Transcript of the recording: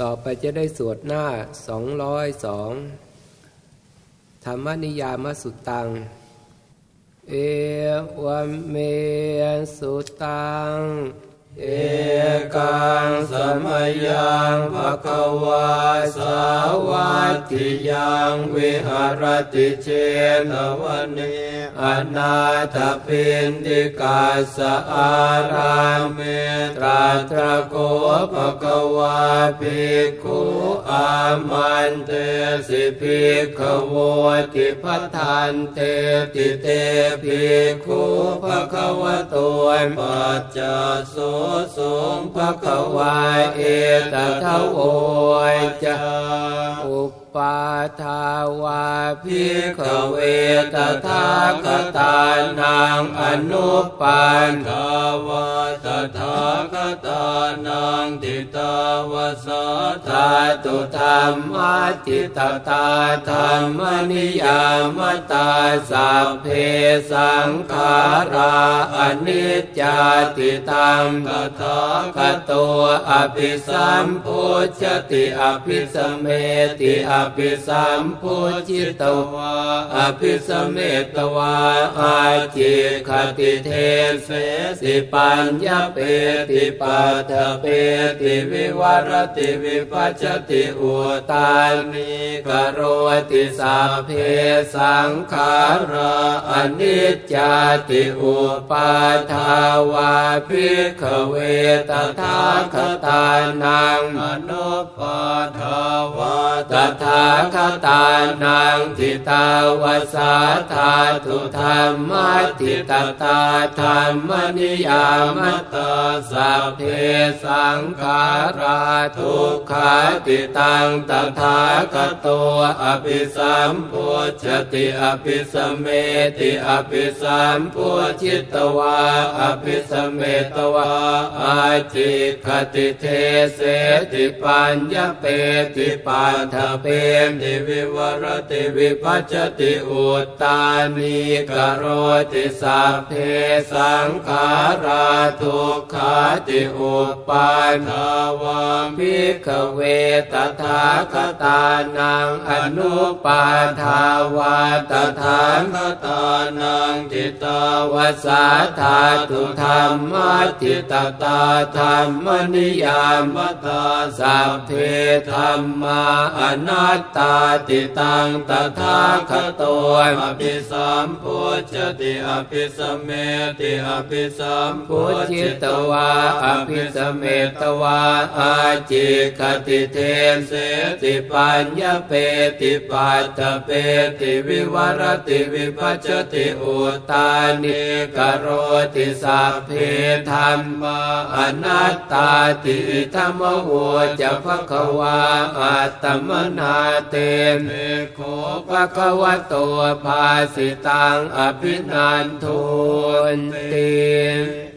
ต่อไปจะได้สวดหน้าสองร้อยสองธรรมนิยามสุตัง เอวเมสุตัง เอกังสมยัง ภะคะวาสาวัตถิยังวิหารติเชนวันนีอนาถปินติกาสอาราเมตราตระโกภะคะวาภิกขุอามันเตสิภิกขโวติพัทธันเตติเตภิกขุภะคะวะโตปัจจโสสงภะคะวาเอตทะโวจะอุป ปาทาวาภิกเวตถาคตานังอนุปันขาวาตถาคตานังติตาวสาธาตุธรรมติตตาธรรมนิยามตาสัพเพสังขาราอนิจจติตังตถาคตัวอภิสัมพุชติอภิสเมติอภิสัมพุจิตวาอภิสเมตวาอาจิคติเทเสสิปัญญาเปติปัฏเปติวิวรติวิปัจติอุตานิกโรติสัพเพสังขาราอนิจจติอุปาทาวาภิกขเวตถาคตานังอนุปาทาวาตถาคตานังทิตาวสาธาตุธรรมทิตตาธรรมนิยามตสัพเพสังขาราทุกขาติตังตถาคตัวอภิสัมพุชติอภิสเมติอภิสัมพุชิตวาอภิสเมตวาอาจิคติเทเสติปัญญเปติปัฏเปติวิวรติวิปัจติอุตตานิกโรติสัพเพสังขาราทุกขาติอุปาทาวาภิกเวตถาคตานังอนุปาทาวาตถาคตานังจิตาวสาธาตุธรรมจิตตาธรรมนิยามตาสัพเพธรรมาอนัตตาติตังตถาคตอภิสัมพุชติอภิสเมติอภิสัมพุชิตวาอภิสเมตวาอาจิกขติเทเสติปัญญะเปติปัฏฐะเปติวิวะระติวิภะชะติอุตตานีกะโรติสัพเพธัมมา อะนัตตาติ อิทะมะโวจะ ภะคะวาอัตตะมะนา เต ภิกขู ภะคะวะโตภาสิตัง อะภินันทุนติ